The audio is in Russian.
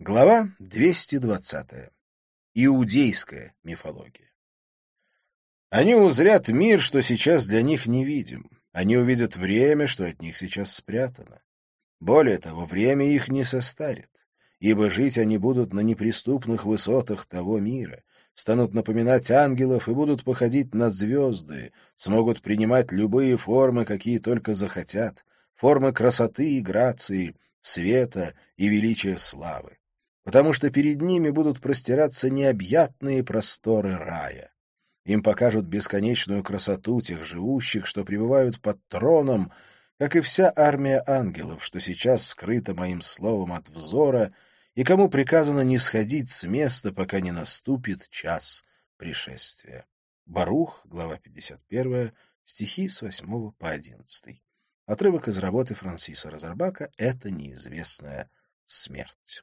Глава 220. Иудейская мифология. Они узрят мир, что сейчас для них невидим. Они увидят время, что от них сейчас спрятано. Более того, время их не состарит, ибо жить они будут на неприступных высотах того мира, станут напоминать ангелов и будут походить на звезды, смогут принимать любые формы, какие только захотят, формы красоты и грации, света и величия славы потому что перед ними будут простираться необъятные просторы рая. Им покажут бесконечную красоту тех живущих, что пребывают под троном, как и вся армия ангелов, что сейчас скрыта моим словом от взора, и кому приказано не сходить с места, пока не наступит час пришествия. Барух, глава 51, стихи с 8 по 11. Отрывок из работы Франсиса Розарбака «Это неизвестная смерть».